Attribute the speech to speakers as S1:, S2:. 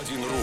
S1: Один рубль.